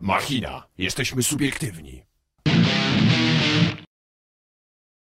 Machina. Jesteśmy subiektywni.